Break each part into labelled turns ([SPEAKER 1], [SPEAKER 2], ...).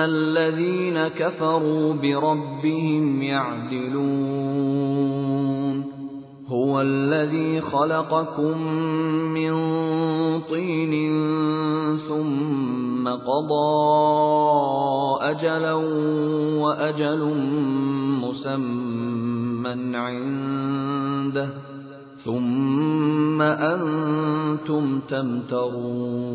[SPEAKER 1] الذين كفروا بربهم يعدلون. هو الذي خلقكم من طين ثم قضى أجلا وأجل مسمى عنده. ثم أنتم تمترون.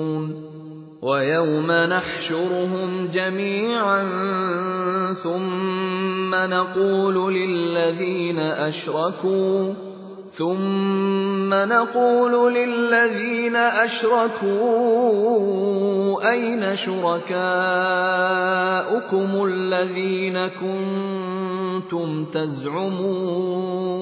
[SPEAKER 1] ويوم نحشرهم جميعا ثم نقول للذين أشركوا ثم نقول للذين أشركوا أين شركاؤكم الذين كنتم تزعمون؟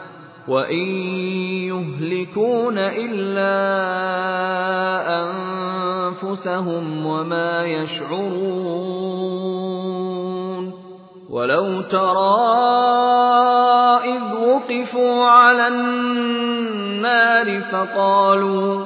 [SPEAKER 1] وإن يهلكون إلا أنفسهم وما يشعرون ولو ترى إذ وقفوا على النار فقالوا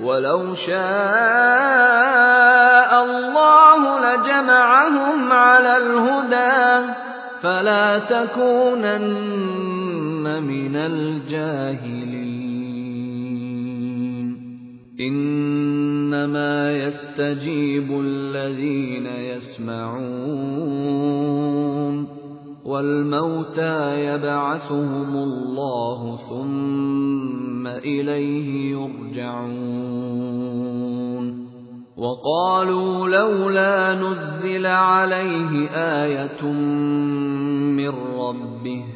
[SPEAKER 1] ولو شاء الله لجمعهم على الهدى فلا تكونن من الجاهلين إنما يستجيب الذين يسمعون والموتى يبعثهم الله ثم إليه يرجعون. وقالوا لولا نزل عليه آية من ربه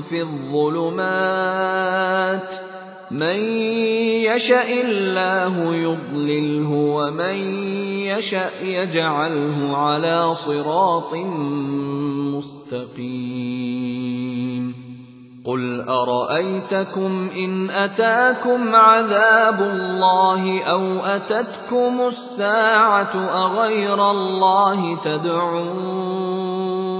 [SPEAKER 1] في الظلمات من يشاء الله يضلله ومن يشاء يجعله على صراط مستقيم. قل أرأيتكم إن أتاكم عذاب الله أو أتتكم الساعة أغير الله تدعون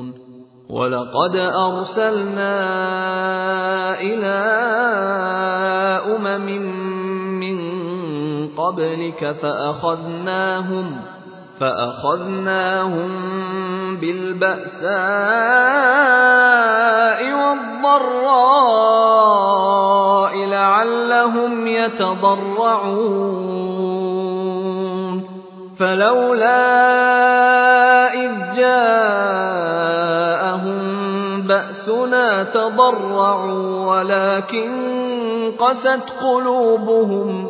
[SPEAKER 1] ولقد أرسلنا إلى أمم من قبلك فأخذناهم فأخذناهم بالبأساء والضراء لعلهم يتضرعون فلولا إذ جاءهم بأسنا تضرعوا ولكن قست قلوبهم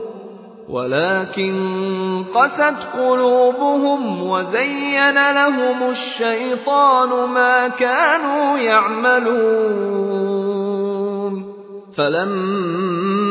[SPEAKER 1] ولكن قست قلوبهم وزين لهم الشيطان ما كانوا يعملون فلما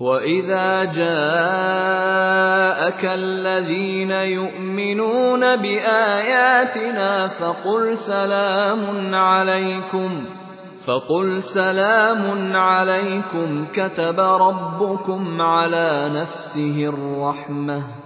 [SPEAKER 1] وإذا جاءك الذين يؤمنون بآياتنا فقل سلام عليكم فقل سلام عليكم كتب ربكم على نفسه الرحمه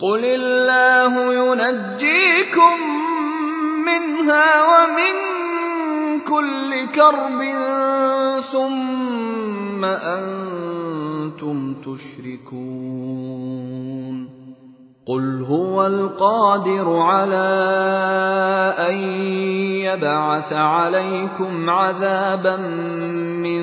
[SPEAKER 1] قل الله ينجيكم منها ومن كل كرب ثم أنتم تشركون قل هو القادر على ان يبعث عليكم عذابا من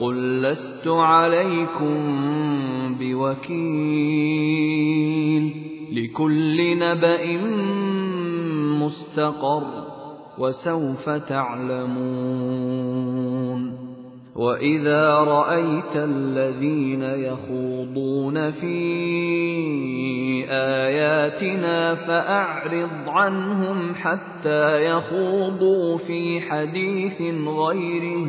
[SPEAKER 1] قل لست عليكم بوكيل لكل نبأ مستقر وسوف تعلمون وإذا رأيت الذين يخوضون في آياتنا فأعرض عنهم حتى يخوضوا في حديث غيره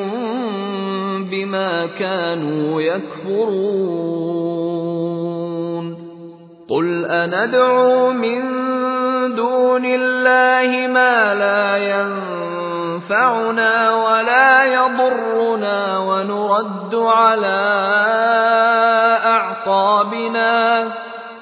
[SPEAKER 1] بما كانوا يكفرون. قل أندعو من دون الله ما لا ينفعنا ولا يضرنا ونرد على أعقابنا.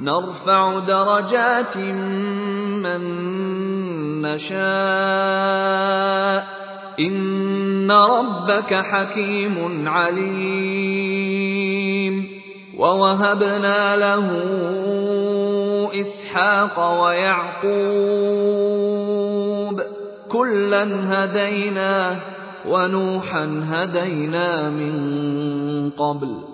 [SPEAKER 1] نرفع درجات من نشاء. إن ربك حكيم عليم. ووهبنا له إسحاق ويعقوب. كلا هدينا ونوحا هدينا من قبل.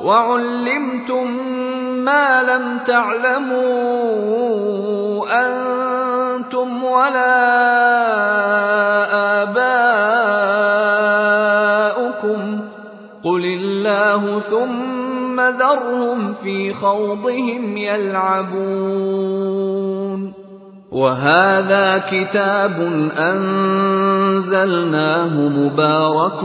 [SPEAKER 1] وعلمتم ما لم تعلموا أنتم ولا آباؤكم قل الله ثم ذرهم في خوضهم يلعبون وهذا كتاب أنزلناه مبارك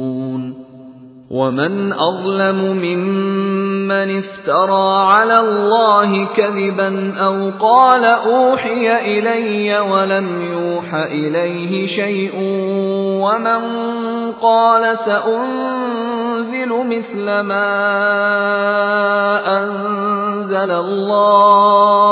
[SPEAKER 1] ومن أظلم ممن افترى على الله كذبا أو قال أوحي إلي ولم يوح إليه شيء ومن قال سأنزل مثل ما أنزل الله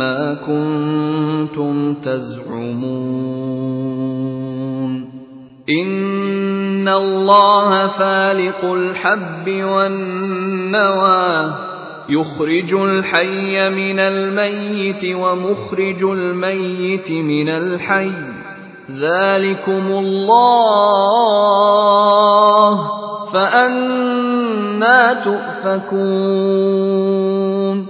[SPEAKER 1] ما كنتم تزعمون. إن الله فالق الحب والنوى يخرج الحي من الميت ومخرج الميت من الحي. ذلكم الله فأنا تؤفكون.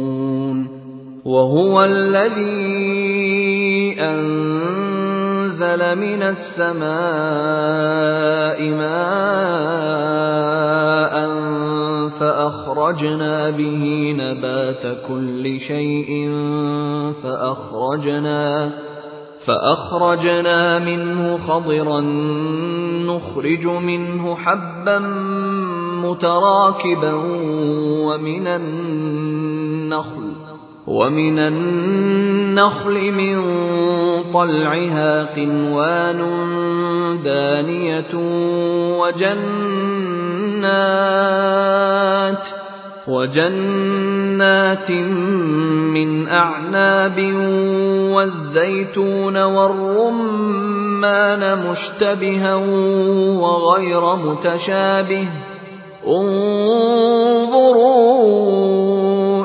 [SPEAKER 1] وهو الذي أنزل من السماء ماء فأخرجنا به نبات كل شيء فأخرجنا فأخرجنا منه خضرا نخرج منه حبا متراكبا ومن النخل ومن النخل من طلعها قنوان دانية وجنات وجنات من أعناب والزيتون والرمان مشتبها وغير متشابه. انظروا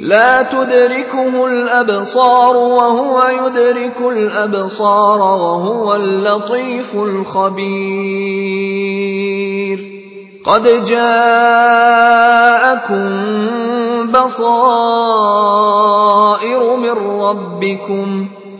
[SPEAKER 1] لا تدركه الأبصار وهو يدرك الأبصار وهو اللطيف الخبير. قد جاءكم بصائر من ربكم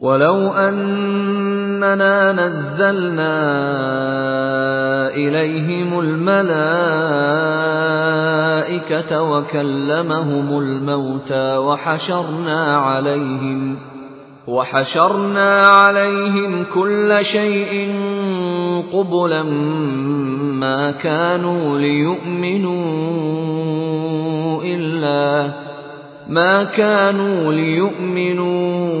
[SPEAKER 1] ولو أننا نزلنا إليهم الملائكة وكلمهم الموتى وحشرنا عليهم وحشرنا عليهم كل شيء قبلا ما كانوا ليؤمنوا إلا ما كانوا ليؤمنوا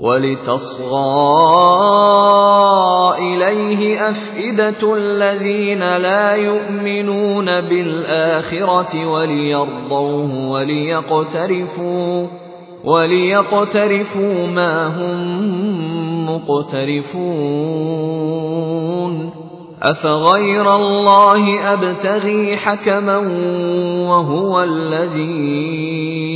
[SPEAKER 1] ولتصغى إليه أفئدة الذين لا يؤمنون بالآخرة وليرضوه وليقترفوا وليقترفوا ما هم مقترفون أفغير الله أبتغي حكما وهو الذي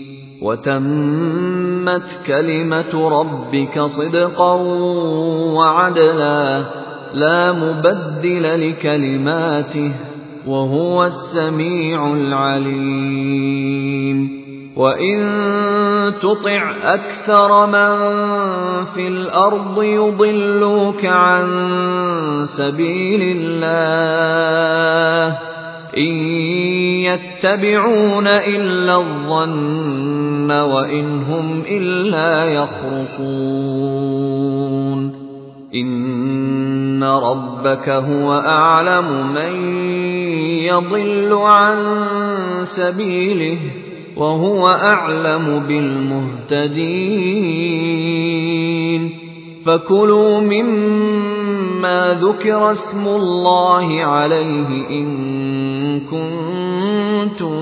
[SPEAKER 1] وتمت كلمة ربك صدقا وعدلا لا مبدل لكلماته وهو السميع العليم. وإن تطع أكثر من في الأرض يضلوك عن سبيل الله. إن يتبعون إلا الظن وإن هم إلا يخرصون. إن ربك هو أعلم من يضل عن سبيله وهو أعلم بالمهتدين. فكلوا مما ذكر اسم الله عليه إن كنتم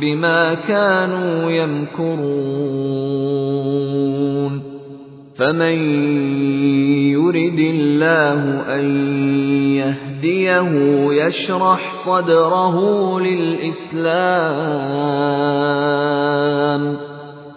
[SPEAKER 1] بِمَا كَانُوا يَمْكُرُونَ. فَمَن يُرِدِ اللَّهُ أَن يَهْدِيَهُ يَشْرَحْ صَدْرَهُ لِلْإِسْلَامِ.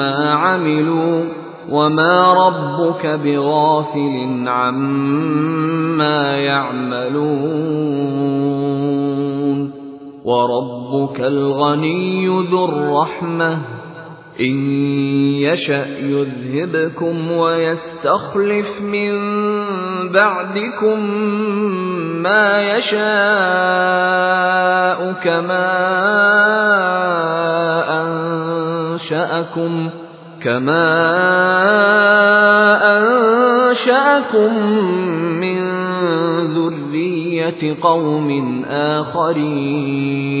[SPEAKER 1] مما عملوا وما ربك بغافل عما يعملون. وربك الغني ذو الرحمة. إن يشأ يذهبكم ويستخلف من بعدكم ما يشاء كما أنشأكم كما أنشأكم من ذرية قوم آخرين.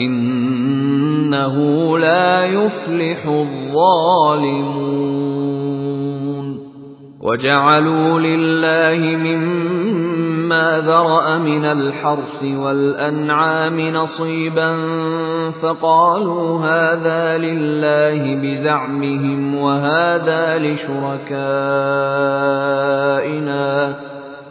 [SPEAKER 1] إنه لا يفلح الظالمون. وجعلوا لله مما ذرأ من الحرث والأنعام نصيبا فقالوا هذا لله بزعمهم وهذا لشركائنا.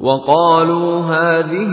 [SPEAKER 1] وقالوا هذه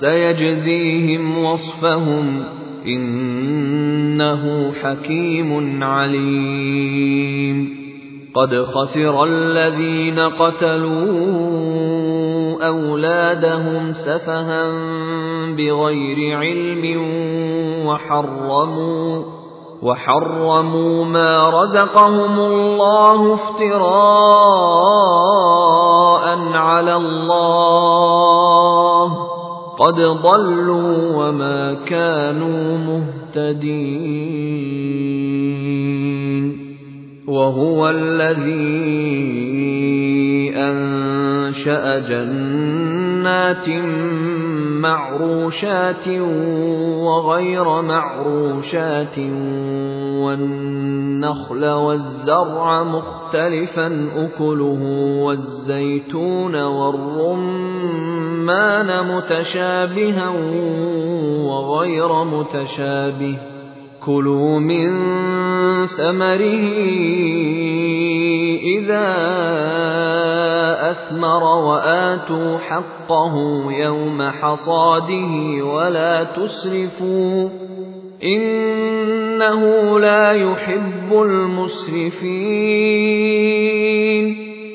[SPEAKER 1] سيجزيهم وصفهم إنه حكيم عليم. قد خسر الذين قتلوا أولادهم سفها بغير علم وحرموا وحرموا ما رزقهم الله افتراء على الله. قد ضلوا وما كانوا مهتدين وهو الذي انشا جنات معروشات وغير معروشات والنخل والزرع مختلفا اكله والزيتون والرمان متشابها وغير متشابه. كلوا من ثمره إذا أثمر وآتوا حقه يوم حصاده ولا تسرفوا. إنه لا يحب المسرفين.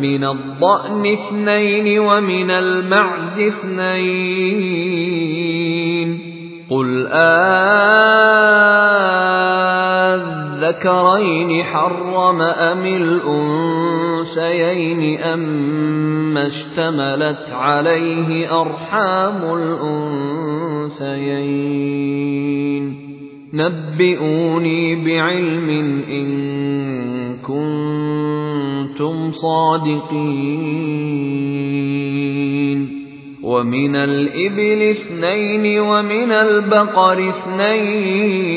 [SPEAKER 1] من الضأن اثنين ومن المعز اثنين. قل آذكرين حرم أم الأنثيين أما اشتملت عليه أرحام الأنثيين. نبئوني بعلم إن كنتم صادقين. ومن الإبل اثنين ومن البقر اثنين.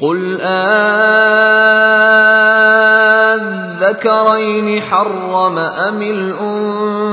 [SPEAKER 1] قل آذكرين حرم أم الأنثيين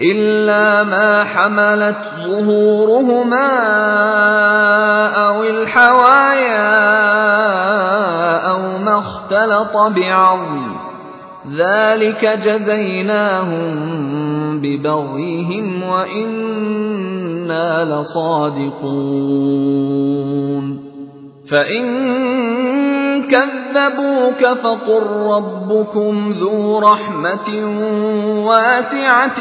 [SPEAKER 1] إلا ما حملت ظهورهما أو الحوايا أو ما اختلط بعظم ذلك جزيناهم ببغيهم وإنا لصادقون فإن كذبوك فقل ربكم ذو رحمة واسعة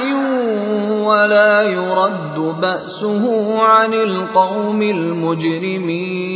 [SPEAKER 1] ولا يرد بأسه عن القوم المجرمين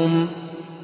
[SPEAKER 1] ۖ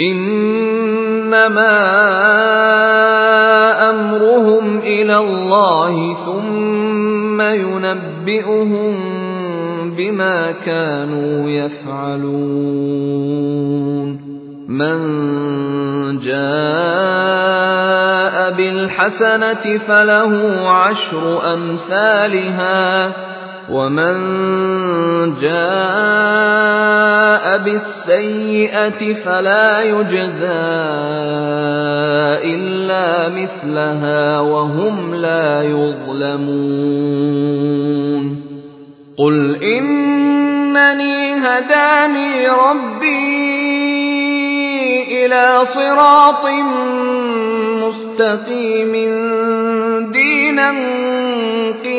[SPEAKER 1] إنما أمرهم إلى الله ثم ينبئهم بما كانوا يفعلون. من جاء بالحسنة فله عشر أمثالها. ومن جاء بالسيئة فلا يجزى إلا مثلها وهم لا يظلمون قل إنني هداني ربي إلى صراط مستقيم دينا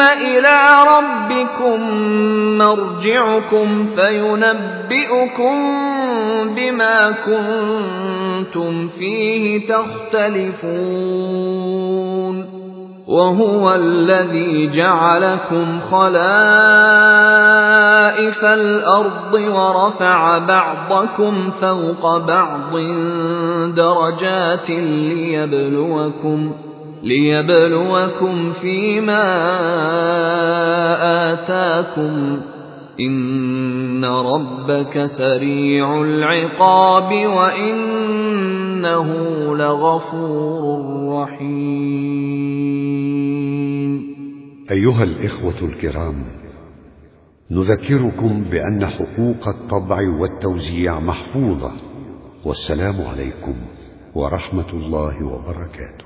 [SPEAKER 1] إلى ربكم مرجعكم فينبئكم بما كنتم فيه تختلفون. وهو الذي جعلكم خلائف الأرض ورفع بعضكم فوق بعض درجات ليبلوكم ليبلوكم فيما آتاكم إن ربك سريع العقاب وإنه لغفور رحيم.
[SPEAKER 2] أيها الإخوة الكرام نذكركم بأن حقوق الطبع والتوزيع محفوظة والسلام عليكم ورحمة الله وبركاته.